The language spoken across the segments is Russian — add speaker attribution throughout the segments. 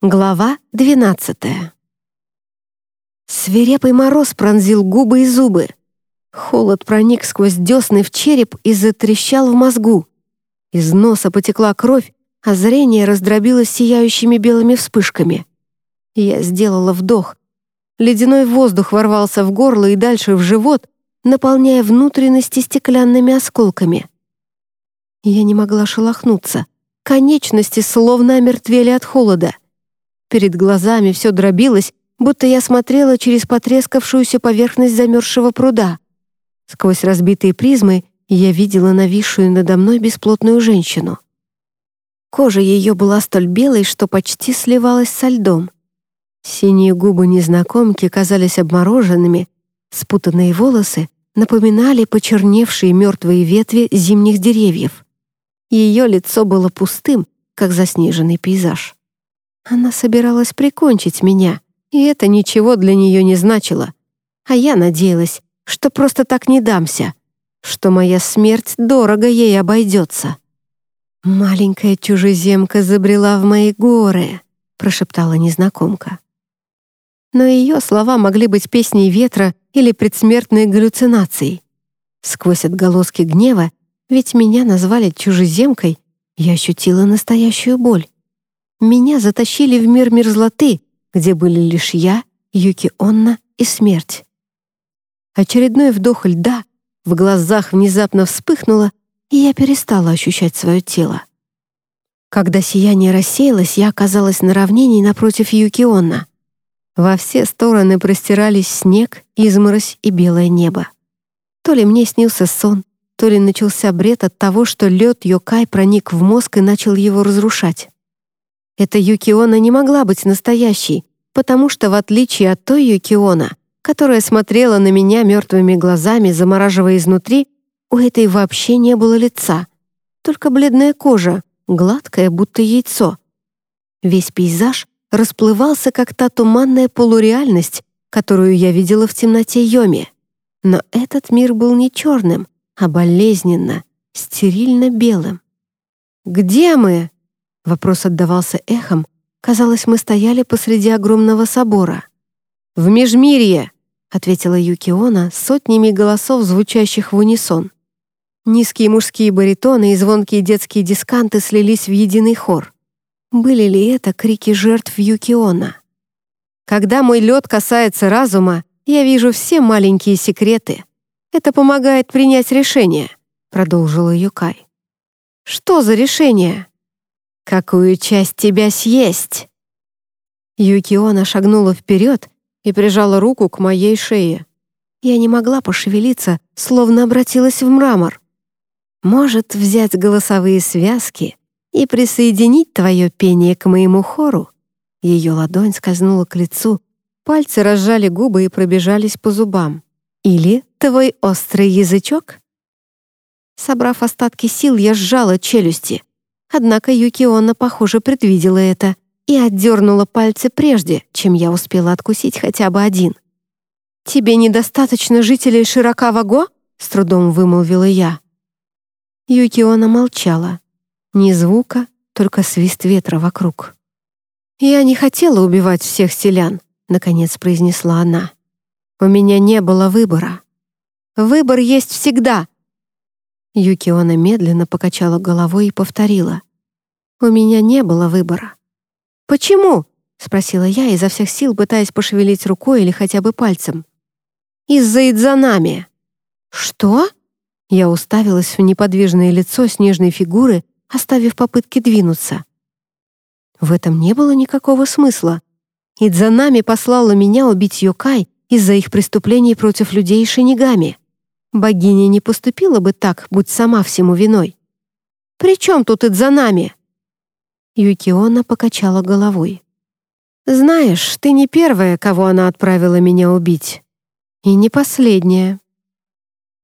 Speaker 1: Глава 12 Свирепый мороз пронзил губы и зубы. Холод проник сквозь десны в череп и затрещал в мозгу. Из носа потекла кровь, а зрение раздробилось сияющими белыми вспышками. Я сделала вдох. Ледяной воздух ворвался в горло и дальше в живот, наполняя внутренности стеклянными осколками. Я не могла шелохнуться. Конечности словно омертвели от холода — Перед глазами все дробилось, будто я смотрела через потрескавшуюся поверхность замерзшего пруда. Сквозь разбитые призмы я видела нависшую надо мной бесплотную женщину. Кожа ее была столь белой, что почти сливалась со льдом. Синие губы незнакомки казались обмороженными, спутанные волосы напоминали почерневшие мертвые ветви зимних деревьев. Ее лицо было пустым, как заснеженный пейзаж. Она собиралась прикончить меня, и это ничего для нее не значило. А я надеялась, что просто так не дамся, что моя смерть дорого ей обойдется. «Маленькая чужеземка забрела в мои горы», — прошептала незнакомка. Но ее слова могли быть песней ветра или предсмертной галлюцинацией. Сквозь отголоски гнева, ведь меня назвали чужеземкой, я ощутила настоящую боль. Меня затащили в мир мерзлоты, где были лишь я, Юки Онна и смерть. Очередной вдох льда в глазах внезапно вспыхнуло, и я перестала ощущать свое тело. Когда сияние рассеялось, я оказалась на равнине напротив Юки Онна. Во все стороны простирались снег, изморозь и белое небо. То ли мне снился сон, то ли начался бред от того, что лед Йокай проник в мозг и начал его разрушать. Эта Юкиона не могла быть настоящей, потому что, в отличие от той Юкиона, которая смотрела на меня мертвыми глазами, замораживая изнутри, у этой вообще не было лица. Только бледная кожа, гладкая, будто яйцо. Весь пейзаж расплывался, как та туманная полуреальность, которую я видела в темноте Йоми. Но этот мир был не черным, а болезненно, стерильно белым. «Где мы?» Вопрос отдавался эхом. Казалось, мы стояли посреди огромного собора. «В Межмирье!» — ответила Юкиона сотнями голосов, звучащих в унисон. Низкие мужские баритоны и звонкие детские дисканты слились в единый хор. Были ли это крики жертв Юкиона? Когда мой лед касается разума, я вижу все маленькие секреты. Это помогает принять решение, продолжила Юкай. Что за решение? Какую часть тебя съесть?» Юкиона шагнула вперед и прижала руку к моей шее. Я не могла пошевелиться, словно обратилась в мрамор. «Может, взять голосовые связки и присоединить твое пение к моему хору?» Ее ладонь скользнула к лицу, пальцы разжали губы и пробежались по зубам. «Или твой острый язычок?» Собрав остатки сил, я сжала челюсти. Однако Юкиона, похоже, предвидела это и отдернула пальцы прежде, чем я успела откусить хотя бы один. «Тебе недостаточно жителей Широкаваго?» — с трудом вымолвила я. Юкиона молчала. Ни звука, только свист ветра вокруг. «Я не хотела убивать всех селян», — наконец произнесла она. «У меня не было выбора. Выбор есть всегда, Юкиона медленно покачала головой и повторила. «У меня не было выбора». «Почему?» — спросила я, изо всех сил пытаясь пошевелить рукой или хотя бы пальцем. «Из-за Идзанами». «Что?» Я уставилась в неподвижное лицо снежной фигуры, оставив попытки двинуться. В этом не было никакого смысла. Идзанами послала меня убить Йокай из-за их преступлений против людей Шинигами. Богиня не поступила бы так, будь сама всему виной. «При чем тут Идзанами?» Юкиона покачала головой. «Знаешь, ты не первая, кого она отправила меня убить. И не последняя».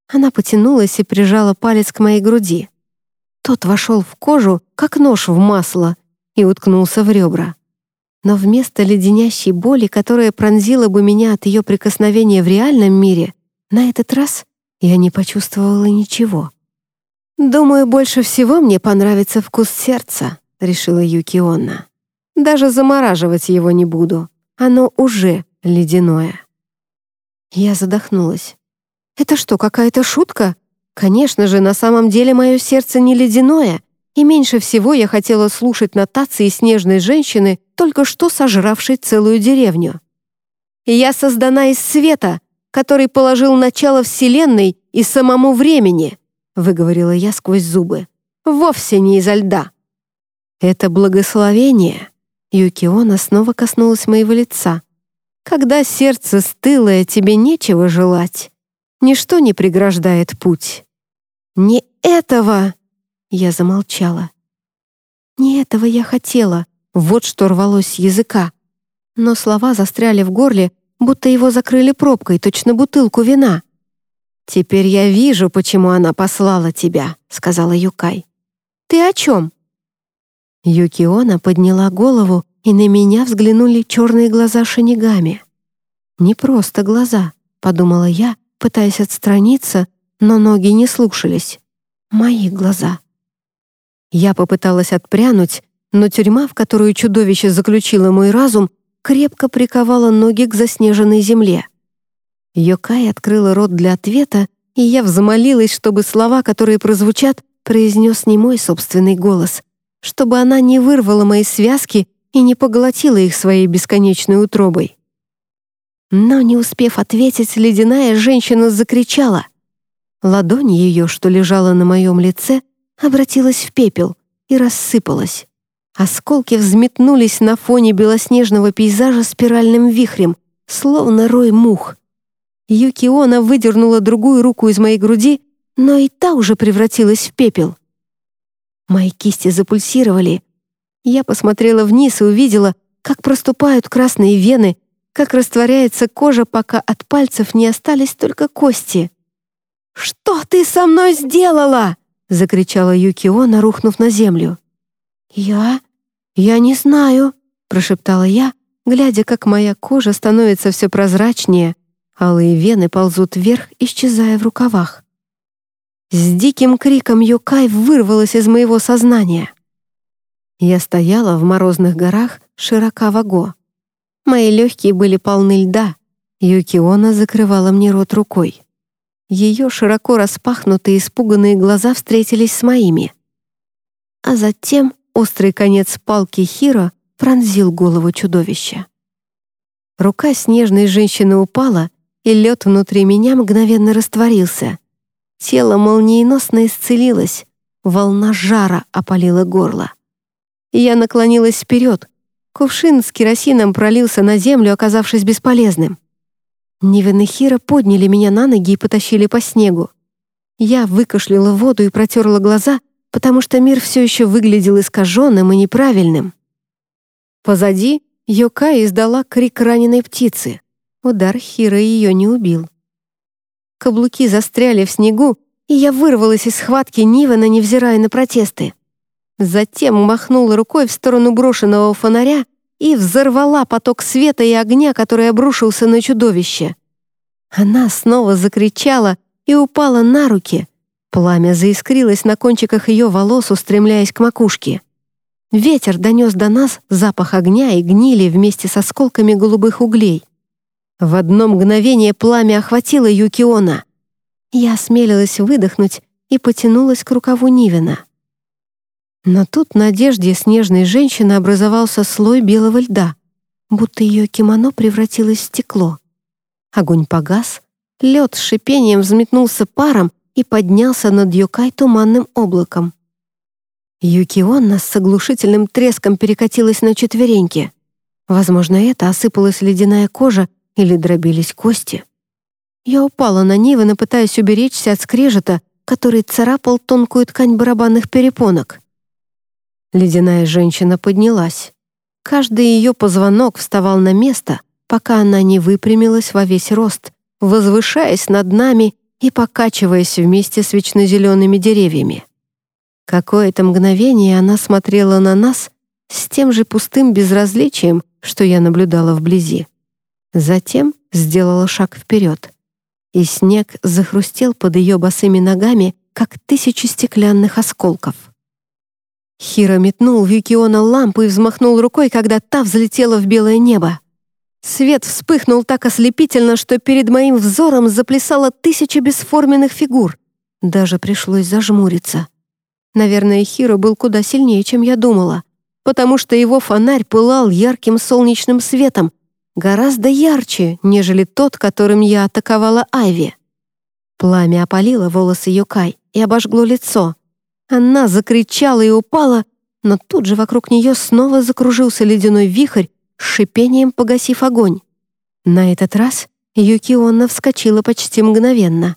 Speaker 1: Она потянулась и прижала палец к моей груди. Тот вошел в кожу, как нож в масло, и уткнулся в ребра. Но вместо леденящей боли, которая пронзила бы меня от ее прикосновения в реальном мире, на этот раз я не почувствовала ничего. «Думаю, больше всего мне понравится вкус сердца», — решила Юкионна. Даже замораживать его не буду. Оно уже ледяное. Я задохнулась. Это что, какая-то шутка? Конечно же, на самом деле мое сердце не ледяное, и меньше всего я хотела слушать нотации снежной женщины, только что сожравшей целую деревню. «Я создана из света, который положил начало Вселенной и самому времени», выговорила я сквозь зубы. «Вовсе не изо льда». «Это благословение», Юкиона снова коснулась моего лица. «Когда сердце стылое, тебе нечего желать. Ничто не преграждает путь». «Не этого!» Я замолчала. «Не этого я хотела», вот что рвалось с языка. Но слова застряли в горле, будто его закрыли пробкой, точно бутылку вина. «Теперь я вижу, почему она послала тебя», — сказала Юкай. «Ты о чем?» Юкиона подняла голову, и на меня взглянули черные глаза шинигами. «Не просто глаза», — подумала я, пытаясь отстраниться, но ноги не слушались. «Мои глаза». Я попыталась отпрянуть, но тюрьма, в которую чудовище заключило мой разум, крепко приковала ноги к заснеженной земле. Йокай открыла рот для ответа, и я взмолилась, чтобы слова, которые прозвучат, произнес не мой собственный голос, чтобы она не вырвала мои связки и не поглотила их своей бесконечной утробой. Но, не успев ответить, ледяная женщина закричала. Ладонь ее, что лежала на моем лице, обратилась в пепел и рассыпалась. Осколки взметнулись на фоне белоснежного пейзажа спиральным вихрем, словно рой мух. Юкиона выдернула другую руку из моей груди, но и та уже превратилась в пепел. Мои кисти запульсировали. Я посмотрела вниз и увидела, как проступают красные вены, как растворяется кожа, пока от пальцев не остались только кости. «Что ты со мной сделала?» — закричала Юкиона, рухнув на землю. «Я... я не знаю», — прошептала я, глядя, как моя кожа становится все прозрачнее, алые вены ползут вверх, исчезая в рукавах. С диким криком Юкай вырвалась из моего сознания. Я стояла в морозных горах Широкаваго. Мои легкие были полны льда. Юкиона закрывала мне рот рукой. Ее широко распахнутые испуганные глаза встретились с моими. А затем острый конец палки Хиро пронзил голову чудовища. Рука снежной женщины упала, и лед внутри меня мгновенно растворился. Тело молниеносно исцелилось, волна жара опалила горло. Я наклонилась вперед. Кувшин с керосином пролился на землю, оказавшись бесполезным. Нивен Хира подняли меня на ноги и потащили по снегу. Я выкашляла воду и протерла глаза, потому что мир все еще выглядел искаженным и неправильным. Позади Йока издала крик раненой птицы. Удар Хира ее не убил. Каблуки застряли в снегу, и я вырвалась из схватки Нивена, невзирая на протесты. Затем махнула рукой в сторону брошенного фонаря и взорвала поток света и огня, который обрушился на чудовище. Она снова закричала и упала на руки. Пламя заискрилось на кончиках ее волос, устремляясь к макушке. Ветер донес до нас запах огня и гнили вместе с осколками голубых углей. В одно мгновение пламя охватило Юкиона. Я осмелилась выдохнуть и потянулась к рукаву Нивена. Но тут на одежде снежной женщины образовался слой белого льда, будто ее кимоно превратилось в стекло. Огонь погас, лед с шипением взметнулся паром и поднялся над Юкай туманным облаком. Юкионна с оглушительным треском перекатилась на четвереньки. Возможно, это осыпалась ледяная кожа или дробились кости. Я упала на Нивана, пытаясь уберечься от скрежета, который царапал тонкую ткань барабанных перепонок. Ледяная женщина поднялась. Каждый ее позвонок вставал на место, пока она не выпрямилась во весь рост, возвышаясь над нами и покачиваясь вместе с вечно-зелеными деревьями. Какое-то мгновение она смотрела на нас с тем же пустым безразличием, что я наблюдала вблизи. Затем сделала шаг вперед, и снег захрустел под ее босыми ногами, как тысячи стеклянных осколков. Хиро метнул в Юкиона лампу и взмахнул рукой, когда та взлетела в белое небо. Свет вспыхнул так ослепительно, что перед моим взором заплясало тысяча бесформенных фигур. Даже пришлось зажмуриться. Наверное, Хиро был куда сильнее, чем я думала, потому что его фонарь пылал ярким солнечным светом, гораздо ярче, нежели тот, которым я атаковала Айви. Пламя опалило волосы Юкай и обожгло лицо. Она закричала и упала, но тут же вокруг нее снова закружился ледяной вихрь, шипением погасив огонь. На этот раз Юкионна вскочила почти мгновенно.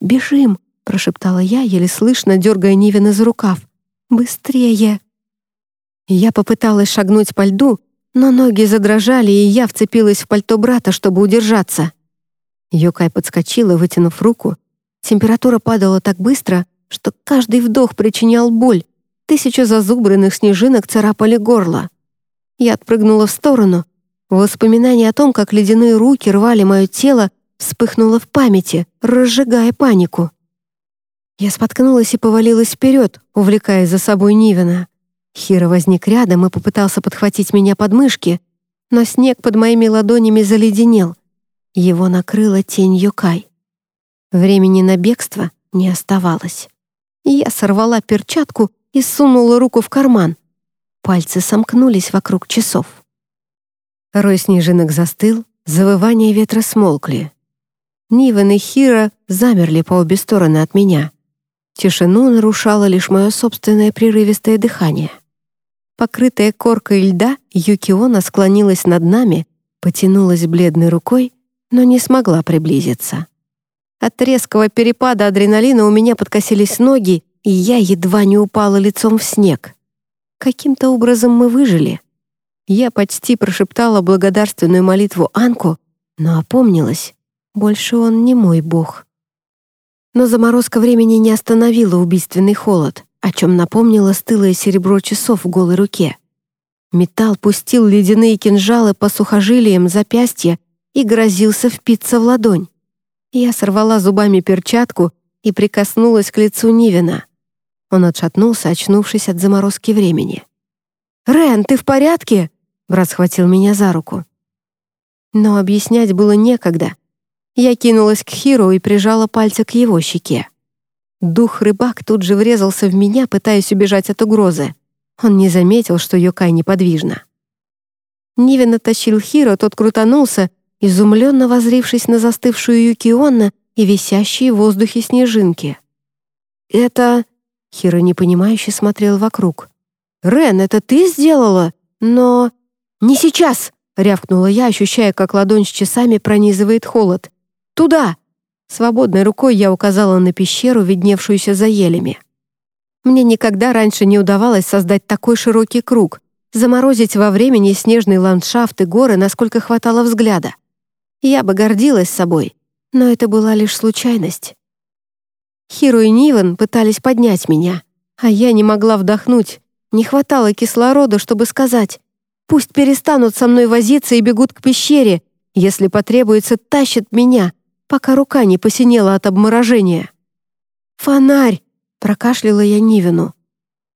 Speaker 1: «Бежим!» — прошептала я, еле слышно, дергая Нивина за рукав. «Быстрее!» Я попыталась шагнуть по льду, но ноги задрожали, и я вцепилась в пальто брата, чтобы удержаться. Йокай подскочила, вытянув руку. Температура падала так быстро, что каждый вдох причинял боль. Тысяча зазубренных снежинок царапали горло. Я отпрыгнула в сторону. Воспоминание о том, как ледяные руки рвали мое тело, вспыхнуло в памяти, разжигая панику. Я споткнулась и повалилась вперед, увлекая за собой Нивена. Хира возник рядом и попытался подхватить меня под мышки, но снег под моими ладонями заледенел. Его накрыла тень Йокай. Времени на бегство не оставалось. Я сорвала перчатку и сунула руку в карман. Пальцы сомкнулись вокруг часов. Рой снежинок застыл, завывания ветра смолкли. Нивен и Хира замерли по обе стороны от меня. Тишину нарушало лишь мое собственное прерывистое дыхание. Покрытая коркой льда, Юкиона склонилась над нами, потянулась бледной рукой, но не смогла приблизиться. От резкого перепада адреналина у меня подкосились ноги, и я едва не упала лицом в снег. Каким-то образом мы выжили. Я почти прошептала благодарственную молитву Анку, но опомнилась. Больше он не мой бог. Но заморозка времени не остановила убийственный холод, о чем напомнило стылое серебро часов в голой руке. Металл пустил ледяные кинжалы по сухожилиям запястья и грозился впиться в ладонь. Я сорвала зубами перчатку и прикоснулась к лицу Нивина. Он отшатнулся, очнувшись от заморозки времени. «Рен, ты в порядке?» Брат схватил меня за руку. Но объяснять было некогда. Я кинулась к Хиру и прижала пальцы к его щеке. Дух-рыбак тут же врезался в меня, пытаясь убежать от угрозы. Он не заметил, что Йокай неподвижна. Нивен оттащил Хиро, тот крутанулся, изумленно возрившись на застывшую Юкионна и висящие в воздухе снежинки. «Это...» — Хиро непонимающе смотрел вокруг. «Рен, это ты сделала? Но...» «Не сейчас!» — рявкнула я, ощущая, как ладонь с часами пронизывает холод. «Туда!» Свободной рукой я указала на пещеру, видневшуюся за елями. Мне никогда раньше не удавалось создать такой широкий круг, заморозить во времени снежный ландшафт и горы, насколько хватало взгляда. Я бы гордилась собой, но это была лишь случайность. Хиро и Ниван пытались поднять меня, а я не могла вдохнуть, не хватало кислорода, чтобы сказать «Пусть перестанут со мной возиться и бегут к пещере, если потребуется, тащат меня, пока рука не посинела от обморожения». «Фонарь!» — прокашляла я Нивину.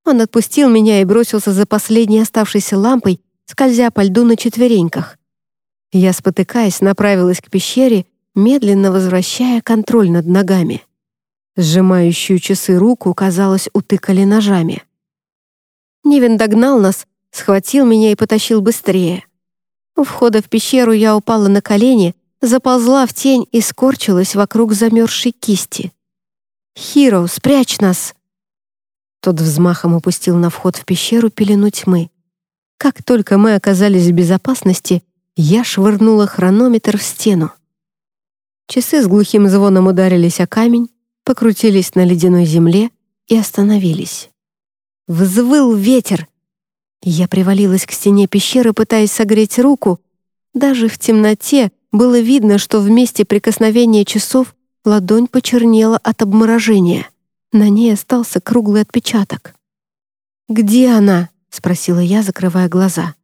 Speaker 1: Он отпустил меня и бросился за последней оставшейся лампой, скользя по льду на четвереньках. Я, спотыкаясь, направилась к пещере, медленно возвращая контроль над ногами. Сжимающую часы руку, казалось, утыкали ножами. Нивен догнал нас, схватил меня и потащил быстрее. У входа в пещеру я упала на колени, заползла в тень и скорчилась вокруг замерзшей кисти. «Хиро, спрячь нас!» Тот взмахом упустил на вход в пещеру пелену тьмы. Как только мы оказались в безопасности, я швырнула хронометр в стену. Часы с глухим звоном ударились о камень, покрутились на ледяной земле и остановились. Взвыл ветер. Я привалилась к стене пещеры, пытаясь согреть руку. Даже в темноте было видно, что в месте прикосновения часов ладонь почернела от обморожения. На ней остался круглый отпечаток. «Где она?» — спросила я, закрывая глаза.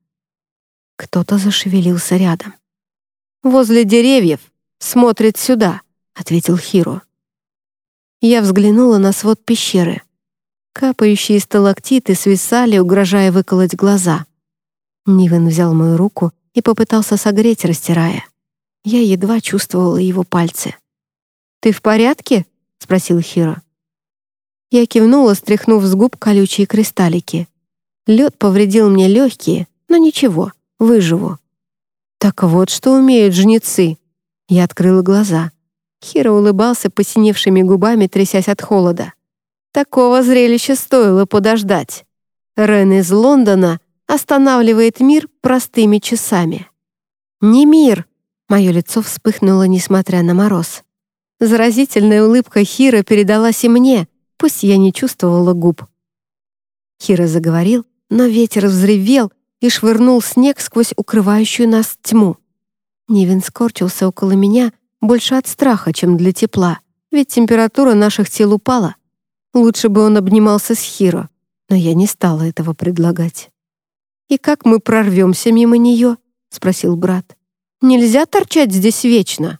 Speaker 1: Кто-то зашевелился рядом. «Возле деревьев. Смотрит сюда», — ответил Хиро. Я взглянула на свод пещеры. Капающие сталактиты свисали, угрожая выколоть глаза. Нивен взял мою руку и попытался согреть, растирая. Я едва чувствовала его пальцы. «Ты в порядке?» — спросил Хиро. Я кивнула, стряхнув с губ колючие кристаллики. Лед повредил мне легкие, но ничего, выживу. Так вот, что умеют жнецы. Я открыла глаза. Хиро улыбался посиневшими губами, трясясь от холода. Такого зрелища стоило подождать. Рен из Лондона останавливает мир простыми часами. «Не мир!» — мое лицо вспыхнуло, несмотря на мороз. Заразительная улыбка Хира передалась и мне, пусть я не чувствовала губ. Хира заговорил, но ветер взревел и швырнул снег сквозь укрывающую нас тьму. Нивен скорчился около меня больше от страха, чем для тепла, ведь температура наших тел упала. Лучше бы он обнимался с Хиро, но я не стала этого предлагать. «И как мы прорвемся мимо нее?» — спросил брат. «Нельзя торчать здесь вечно».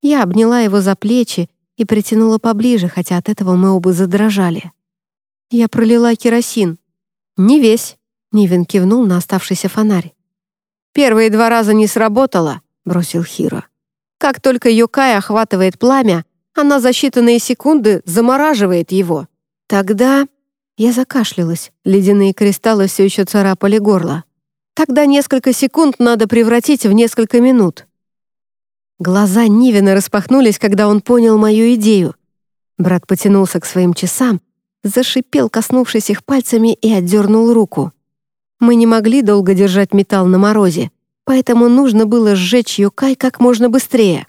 Speaker 1: Я обняла его за плечи и притянула поближе, хотя от этого мы оба задрожали. Я пролила керосин. «Не весь», — Нивен кивнул на оставшийся фонарь. «Первые два раза не сработало», — бросил Хиро. «Как только Йокай охватывает пламя, она за считанные секунды замораживает его. Тогда... Я закашлялась, ледяные кристаллы все еще царапали горло. Тогда несколько секунд надо превратить в несколько минут. Глаза Нивина распахнулись, когда он понял мою идею. Брат потянулся к своим часам, зашипел, коснувшись их пальцами, и отдернул руку. Мы не могли долго держать металл на морозе, поэтому нужно было сжечь Юкай как можно быстрее.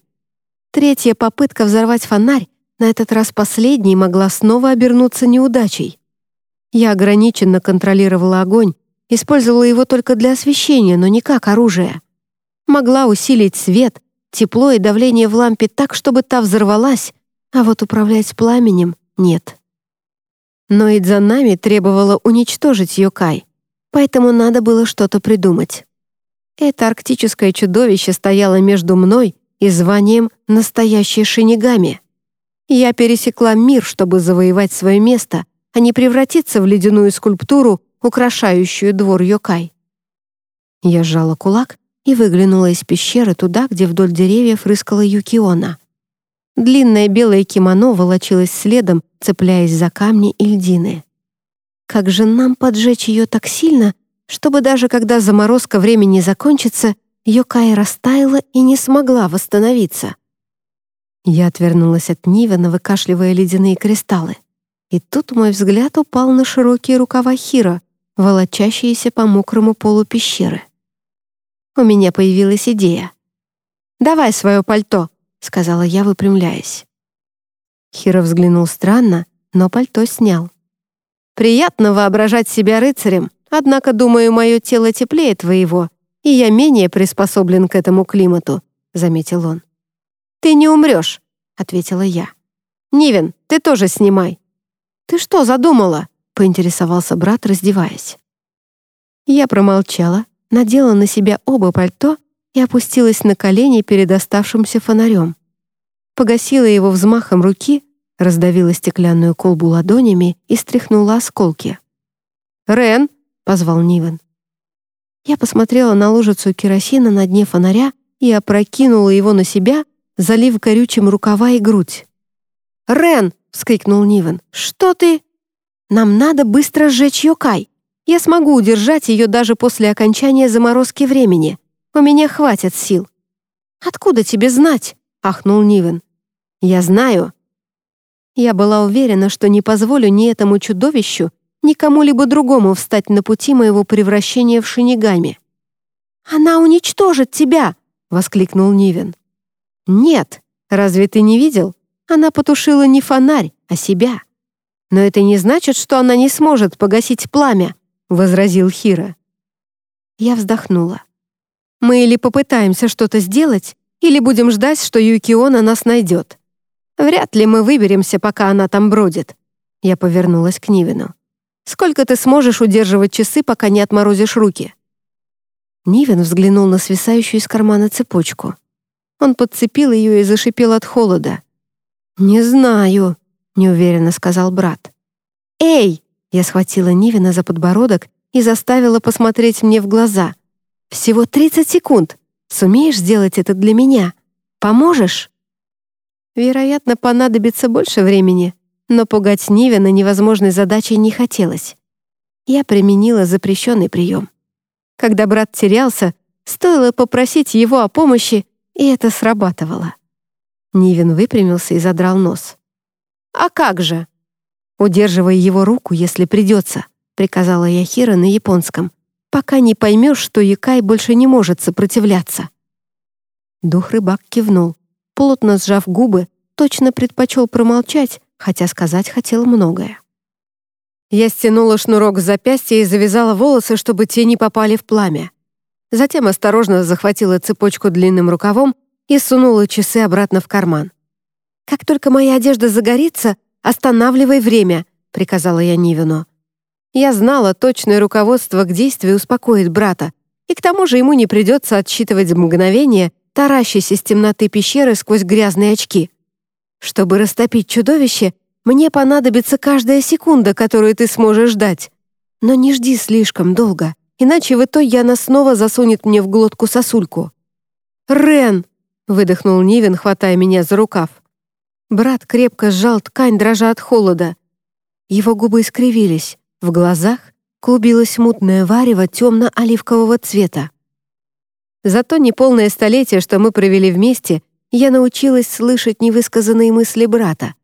Speaker 1: Третья попытка взорвать фонарь, на этот раз последней, могла снова обернуться неудачей. Я ограниченно контролировала огонь, использовала его только для освещения, но не как оружие. Могла усилить свет, тепло и давление в лампе так, чтобы та взорвалась, а вот управлять пламенем — нет. Но и за нами требовало уничтожить Йокай, поэтому надо было что-то придумать. Это арктическое чудовище стояло между мной и званием «настоящей шинигами». Я пересекла мир, чтобы завоевать свое место, а не превратиться в ледяную скульптуру, украшающую двор Йокай. Я сжала кулак и выглянула из пещеры туда, где вдоль деревьев рыскала Юкиона. Длинное белое кимоно волочилось следом, цепляясь за камни и льдины. Как же нам поджечь ее так сильно, чтобы даже когда заморозка времени закончится, Йокай растаяла и не смогла восстановиться. Я отвернулась от Нивена, выкашливая ледяные кристаллы. И тут мой взгляд упал на широкие рукава Хира, волочащиеся по мокрому полу пещеры. У меня появилась идея. «Давай свое пальто», — сказала я, выпрямляясь. Хиро взглянул странно, но пальто снял. «Приятно воображать себя рыцарем, однако, думаю, мое тело теплее твоего, и я менее приспособлен к этому климату», — заметил он. «Ты не умрешь», — ответила я. «Нивен, ты тоже снимай». «Ты что задумала?» — поинтересовался брат, раздеваясь. Я промолчала, надела на себя оба пальто и опустилась на колени перед оставшимся фонарем. Погасила его взмахом руки, раздавила стеклянную колбу ладонями и стряхнула осколки. «Рен!» — позвал Нивен. Я посмотрела на лужицу керосина на дне фонаря и опрокинула его на себя, залив горючим рукава и грудь. «Рен!» — вскрикнул Нивен. «Что ты?» «Нам надо быстро сжечь Йокай. Я смогу удержать ее даже после окончания заморозки времени. У меня хватит сил». «Откуда тебе знать?» — ахнул Нивен. «Я знаю». Я была уверена, что не позволю ни этому чудовищу, никому либо другому встать на пути моего превращения в шинигами. «Она уничтожит тебя!» — воскликнул Нивен. «Нет, разве ты не видел? Она потушила не фонарь, а себя. Но это не значит, что она не сможет погасить пламя», — возразил Хира. Я вздохнула. «Мы или попытаемся что-то сделать, или будем ждать, что Юкиона нас найдет. Вряд ли мы выберемся, пока она там бродит». Я повернулась к Нивину. Сколько ты сможешь удерживать часы, пока не отморозишь руки?» Нивен взглянул на свисающую из кармана цепочку. Он подцепил ее и зашипел от холода. «Не знаю», — неуверенно сказал брат. «Эй!» Я схватила Нивина за подбородок и заставила посмотреть мне в глаза. «Всего 30 секунд. Сумеешь сделать это для меня? Поможешь?» Вероятно, понадобится больше времени, но пугать Нивина невозможной задачей не хотелось. Я применила запрещенный прием. Когда брат терялся, стоило попросить его о помощи, и это срабатывало. Нивин выпрямился и задрал нос. «А как же?» «Удерживай его руку, если придется», — приказала я Хира на японском, «пока не поймешь, что Якай больше не может сопротивляться». Дух рыбак кивнул, плотно сжав губы, точно предпочел промолчать, хотя сказать хотел многое. Я стянула шнурок с запястья и завязала волосы, чтобы те не попали в пламя. Затем осторожно захватила цепочку длинным рукавом и сунула часы обратно в карман. «Как только моя одежда загорится, останавливай время», — приказала я Нивину. Я знала, точное руководство к действию успокоит брата, и к тому же ему не придется отсчитывать мгновение, таращась из темноты пещеры сквозь грязные очки. Чтобы растопить чудовище, мне понадобится каждая секунда, которую ты сможешь ждать. Но не жди слишком долго, иначе в итоге она снова засунет мне в глотку сосульку. «Рен!» выдохнул Нивен, хватая меня за рукав. Брат крепко сжал ткань, дрожа от холода. Его губы искривились, в глазах клубилось мутное варево темно-оливкового цвета. За то неполное столетие, что мы провели вместе, я научилась слышать невысказанные мысли брата.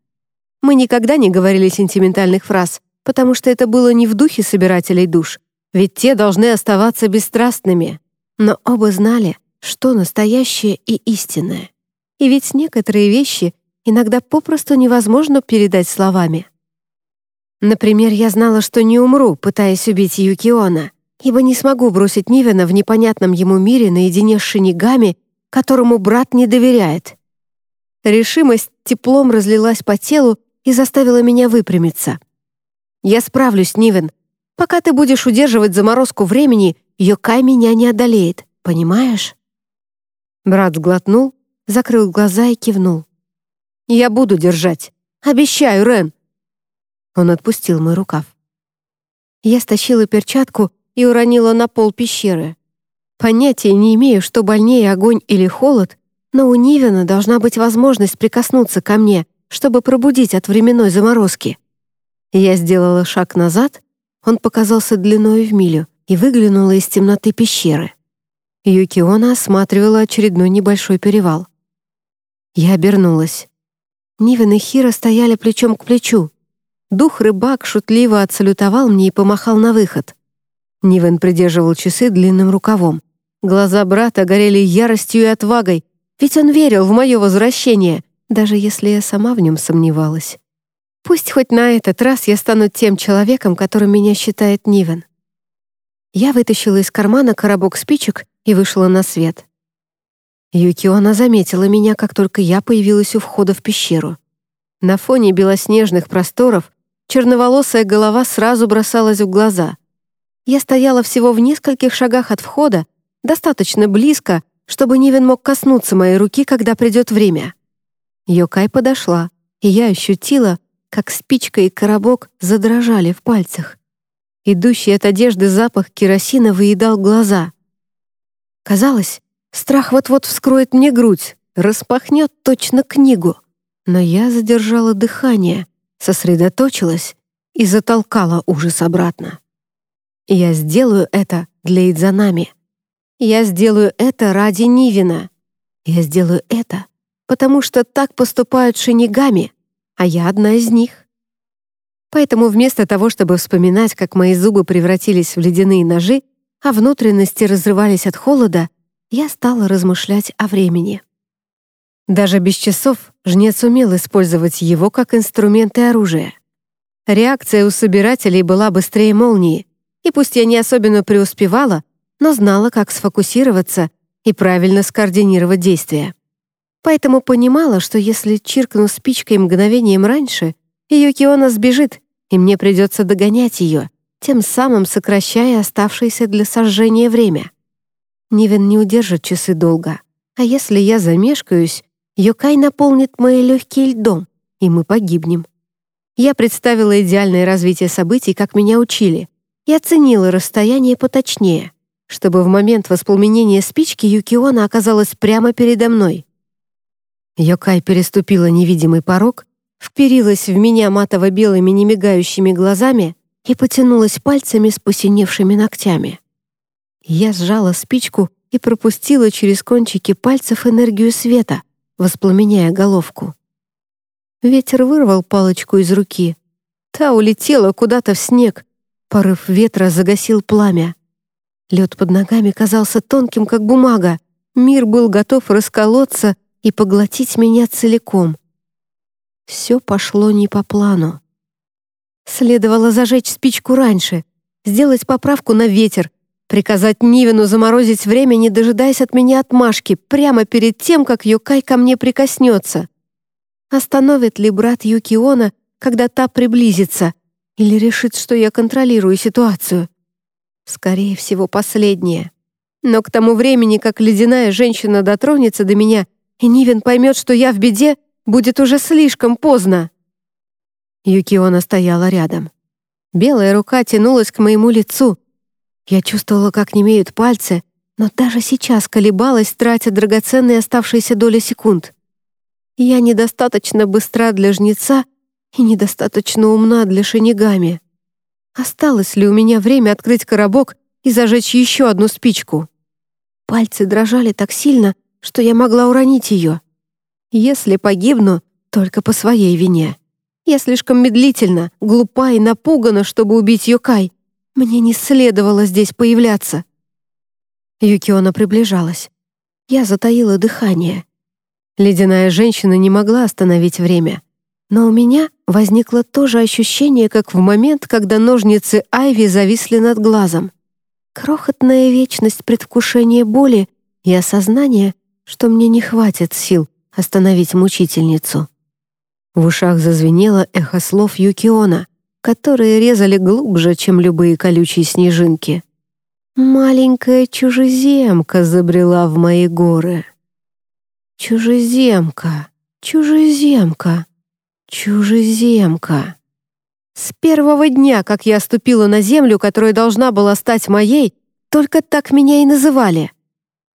Speaker 1: Мы никогда не говорили сентиментальных фраз, потому что это было не в духе собирателей душ, ведь те должны оставаться бесстрастными. Но оба знали, что настоящее и истинное. И ведь некоторые вещи иногда попросту невозможно передать словами. Например, я знала, что не умру, пытаясь убить Юкиона, ибо не смогу бросить Нивена в непонятном ему мире наедине с шинигами, которому брат не доверяет. Решимость теплом разлилась по телу и заставила меня выпрямиться. «Я справлюсь, Нивен. Пока ты будешь удерживать заморозку времени, Йокай меня не одолеет, понимаешь?» Брат сглотнул, закрыл глаза и кивнул. «Я буду держать. Обещаю, Рен!» Он отпустил мой рукав. Я стащила перчатку и уронила на пол пещеры. Понятия не имею, что больнее огонь или холод, но у Нивена должна быть возможность прикоснуться ко мне, чтобы пробудить от временной заморозки. Я сделала шаг назад, он показался длиной в милю и выглянула из темноты пещеры. Юкиона осматривала очередной небольшой перевал. Я обернулась. Нивен и Хира стояли плечом к плечу. Дух-рыбак шутливо отсалютовал мне и помахал на выход. Нивен придерживал часы длинным рукавом. Глаза брата горели яростью и отвагой, ведь он верил в мое возвращение, даже если я сама в нем сомневалась. Пусть хоть на этот раз я стану тем человеком, которым меня считает Нивен. Я вытащила из кармана коробок спичек и вышла на свет. Юкиона заметила меня, как только я появилась у входа в пещеру. На фоне белоснежных просторов черноволосая голова сразу бросалась в глаза. Я стояла всего в нескольких шагах от входа, достаточно близко, чтобы Нивен мог коснуться моей руки, когда придет время. Йокай подошла, и я ощутила, как спичка и коробок задрожали в пальцах. Идущий от одежды запах керосина выедал глаза. Казалось, страх вот-вот вскроет мне грудь, распахнет точно книгу. Но я задержала дыхание, сосредоточилась и затолкала ужас обратно. Я сделаю это для Идзанами. Я сделаю это ради Нивина. Я сделаю это, потому что так поступают шинигами, а я одна из них. Поэтому вместо того, чтобы вспоминать, как мои зубы превратились в ледяные ножи, а внутренности разрывались от холода, я стала размышлять о времени. Даже без часов жнец умел использовать его как инструмент и оружие. Реакция у собирателей была быстрее молнии, и пусть я не особенно преуспевала, но знала, как сфокусироваться и правильно скоординировать действия. Поэтому понимала, что если чиркну спичкой мгновением раньше, ее Киона сбежит, и мне придется догонять ее, тем самым сокращая оставшееся для сожжения время. Нивен не удержит часы долго, а если я замешкаюсь, Йокай наполнит мои легкие льдом, и мы погибнем. Я представила идеальное развитие событий, как меня учили, и оценила расстояние поточнее, чтобы в момент воспламенения спички Юкиона оказалась прямо передо мной. Йокай переступила невидимый порог, вперилась в меня матово-белыми немигающими глазами и потянулась пальцами с посиневшими ногтями. Я сжала спичку и пропустила через кончики пальцев энергию света, воспламеняя головку. Ветер вырвал палочку из руки. Та улетела куда-то в снег. Порыв ветра загасил пламя. Лед под ногами казался тонким, как бумага. Мир был готов расколоться и поглотить меня целиком. Все пошло не по плану. Следовало зажечь спичку раньше, сделать поправку на ветер, приказать Нивину заморозить время, не дожидаясь от меня отмашки, прямо перед тем, как Юкай ко мне прикоснется. Остановит ли брат Юкиона, когда та приблизится, или решит, что я контролирую ситуацию? Скорее всего, последнее. Но к тому времени, как ледяная женщина дотронется до меня, и Нивен поймет, что я в беде, будет уже слишком поздно. Юкиона стояла рядом. Белая рука тянулась к моему лицу. Я чувствовала, как немеют пальцы, но даже сейчас колебалась, тратя драгоценные оставшиеся доли секунд. Я недостаточно быстра для жнеца и недостаточно умна для шинигами. Осталось ли у меня время открыть коробок и зажечь еще одну спичку? Пальцы дрожали так сильно, что я могла уронить ее. Если погибну, только по своей вине. Я слишком медлительна, глупа и напугана, чтобы убить Юкай. Мне не следовало здесь появляться. Юкиона приближалась. Я затаила дыхание. Ледяная женщина не могла остановить время. Но у меня возникло то же ощущение, как в момент, когда ножницы Айви зависли над глазом. Крохотная вечность предвкушения боли и осознание, что мне не хватит сил остановить мучительницу. В ушах зазвенело эхо слов Юкиона, которые резали глубже, чем любые колючие снежинки. «Маленькая чужеземка забрела в мои горы». «Чужеземка, чужеземка, чужеземка». С первого дня, как я ступила на землю, которая должна была стать моей, только так меня и называли.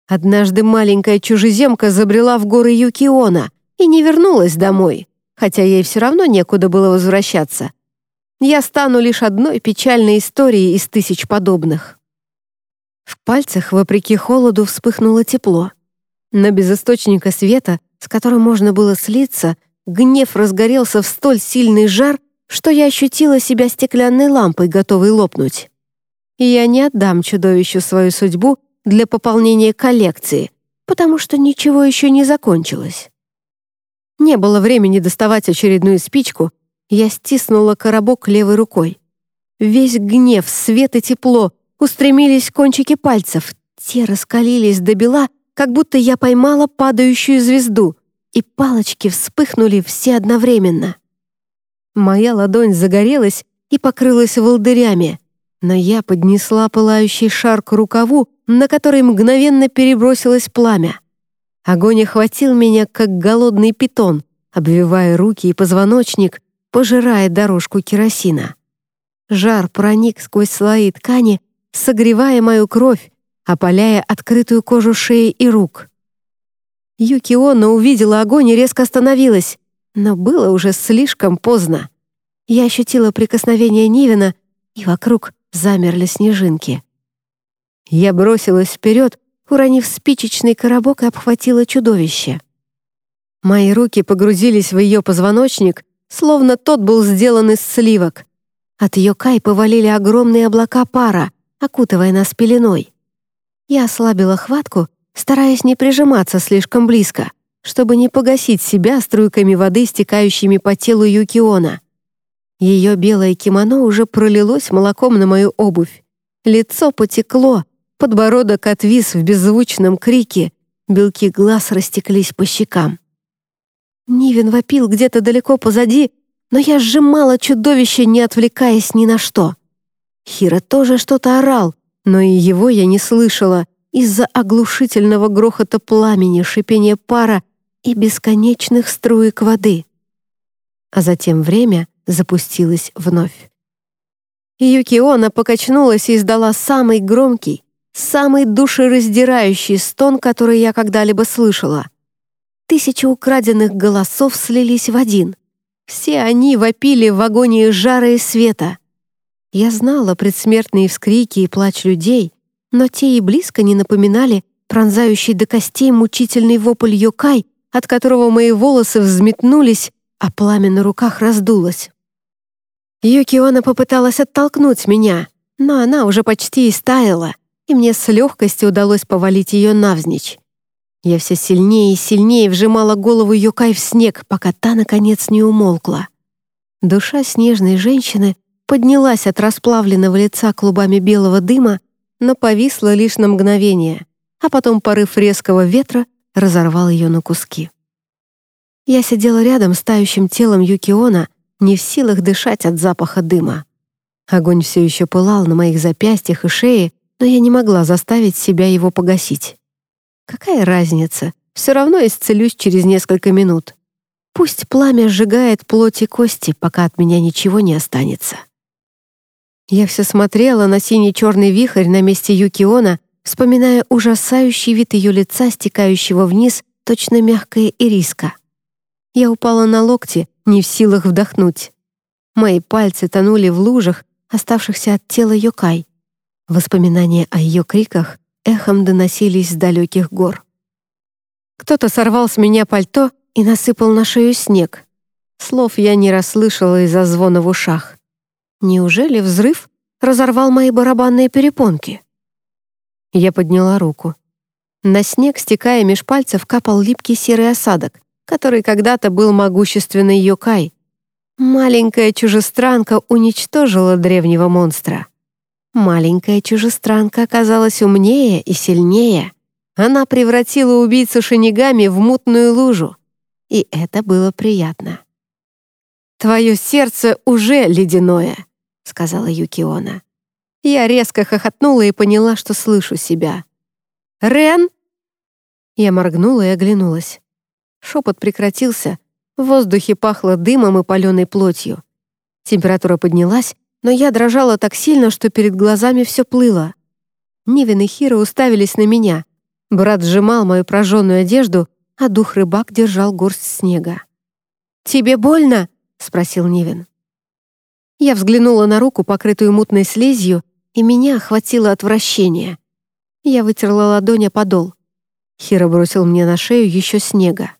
Speaker 1: Однажды маленькая чужеземка забрела в горы Юкиона и не вернулась домой хотя ей все равно некуда было возвращаться. Я стану лишь одной печальной историей из тысяч подобных. В пальцах, вопреки холоду, вспыхнуло тепло. Но без источника света, с которым можно было слиться, гнев разгорелся в столь сильный жар, что я ощутила себя стеклянной лампой, готовой лопнуть. И я не отдам чудовищу свою судьбу для пополнения коллекции, потому что ничего еще не закончилось. Не было времени доставать очередную спичку, я стиснула коробок левой рукой. Весь гнев, свет и тепло устремились кончики пальцев. Те раскалились до бела, как будто я поймала падающую звезду, и палочки вспыхнули все одновременно. Моя ладонь загорелась и покрылась волдырями, но я поднесла пылающий шар к рукаву, на который мгновенно перебросилось пламя. Огонь охватил меня, как голодный питон, обвивая руки и позвоночник, пожирая дорожку керосина. Жар проник сквозь слои ткани, согревая мою кровь, опаляя открытую кожу шеи и рук. Юкиона увидела огонь и резко остановилась, но было уже слишком поздно. Я ощутила прикосновение Нивина, и вокруг замерли снежинки. Я бросилась вперед, уронив спичечный коробок и обхватила чудовище. Мои руки погрузились в ее позвоночник, словно тот был сделан из сливок. От ее кай повалили огромные облака пара, окутывая нас пеленой. Я ослабила хватку, стараясь не прижиматься слишком близко, чтобы не погасить себя струйками воды, стекающими по телу Юкиона. Ее белое кимоно уже пролилось молоком на мою обувь. Лицо потекло, Подбородок отвис в беззвучном крике, белки глаз растеклись по щекам. Нивен вопил где-то далеко позади, но я сжимала чудовище, не отвлекаясь ни на что. Хира тоже что-то орал, но и его я не слышала из-за оглушительного грохота пламени, шипения пара и бесконечных струек воды. А затем время запустилась вновь. Юкиона покачнулась и издала самый громкий, самый душераздирающий стон, который я когда-либо слышала. Тысячи украденных голосов слились в один. Все они вопили в агонии жара и света. Я знала предсмертные вскрики и плач людей, но те и близко не напоминали пронзающий до костей мучительный вопль Йокай, от которого мои волосы взметнулись, а пламя на руках раздулось. Юкиона попыталась оттолкнуть меня, но она уже почти истаяла, и мне с легкостью удалось повалить ее навзничь. Я все сильнее и сильнее вжимала голову Юкай в снег, пока та, наконец, не умолкла. Душа снежной женщины поднялась от расплавленного лица клубами белого дыма, но повисла лишь на мгновение, а потом порыв резкого ветра разорвал ее на куски. Я сидела рядом с тающим телом Юкиона, не в силах дышать от запаха дыма. Огонь все еще пылал на моих запястьях и шее, но я не могла заставить себя его погасить. Какая разница? Все равно исцелюсь через несколько минут. Пусть пламя сжигает плоть и кости, пока от меня ничего не останется. Я все смотрела на синий-черный вихрь на месте Юкиона, вспоминая ужасающий вид ее лица, стекающего вниз, точно мягкая ириска. Я упала на локти, не в силах вдохнуть. Мои пальцы тонули в лужах, оставшихся от тела Йокай. Воспоминания о ее криках эхом доносились с далеких гор. Кто-то сорвал с меня пальто и насыпал на шею снег. Слов я не расслышала из-за звона в ушах. Неужели взрыв разорвал мои барабанные перепонки? Я подняла руку. На снег, стекая меж пальцев, капал липкий серый осадок который когда-то был могущественный Йокай. Маленькая чужестранка уничтожила древнего монстра. Маленькая чужестранка оказалась умнее и сильнее. Она превратила убийцу шинигами в мутную лужу. И это было приятно. «Твое сердце уже ледяное», — сказала Юкиона. Я резко хохотнула и поняла, что слышу себя. «Рен?» Я моргнула и оглянулась. Шепот прекратился, в воздухе пахло дымом и паленой плотью. Температура поднялась, но я дрожала так сильно, что перед глазами все плыло. Нивен и Хира уставились на меня. Брат сжимал мою прожженную одежду, а дух рыбак держал горсть снега. «Тебе больно?» — спросил Нивен. Я взглянула на руку, покрытую мутной слизью, и меня охватило отвращение. Я вытерла ладонь о подол. Хира бросил мне на шею еще снега.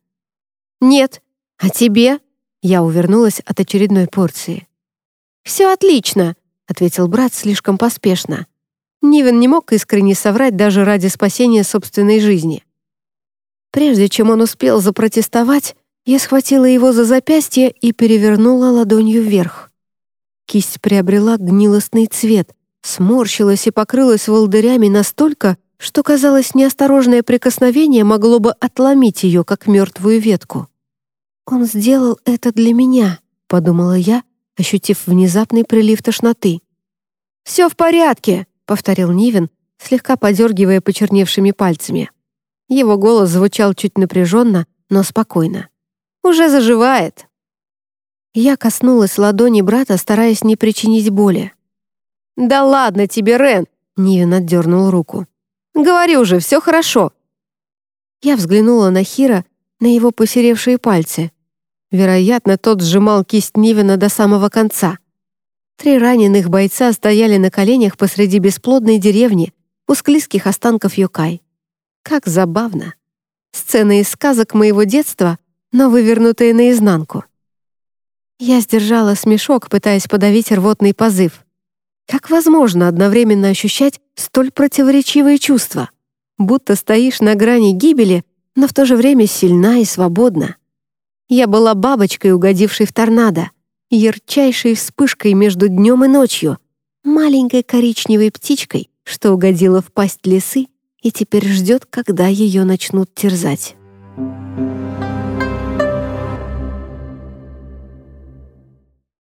Speaker 1: «Нет. А тебе?» Я увернулась от очередной порции. «Все отлично», — ответил брат слишком поспешно. Нивен не мог искренне соврать даже ради спасения собственной жизни. Прежде чем он успел запротестовать, я схватила его за запястье и перевернула ладонью вверх. Кисть приобрела гнилостный цвет, сморщилась и покрылась волдырями настолько, что, казалось, неосторожное прикосновение могло бы отломить ее, как мертвую ветку. «Он сделал это для меня», — подумала я, ощутив внезапный прилив тошноты. «Все в порядке», — повторил Нивен, слегка подергивая почерневшими пальцами. Его голос звучал чуть напряженно, но спокойно. «Уже заживает». Я коснулась ладони брата, стараясь не причинить боли. «Да ладно тебе, Рен!» — Нивен отдернул руку. Говори уже, все хорошо». Я взглянула на Хира, на его посеревшие пальцы. Вероятно, тот сжимал кисть Нивина до самого конца. Три раненых бойца стояли на коленях посреди бесплодной деревни у склизких останков Йокай. Как забавно. Сцены из сказок моего детства, но вывернутые наизнанку. Я сдержала смешок, пытаясь подавить рвотный позыв. Как возможно одновременно ощущать столь противоречивые чувства? Будто стоишь на грани гибели, но в то же время сильна и свободна. Я была бабочкой, угодившей в торнадо, ярчайшей вспышкой между днем и ночью, маленькой коричневой птичкой, что угодила в пасть лисы и теперь ждет, когда ее начнут терзать.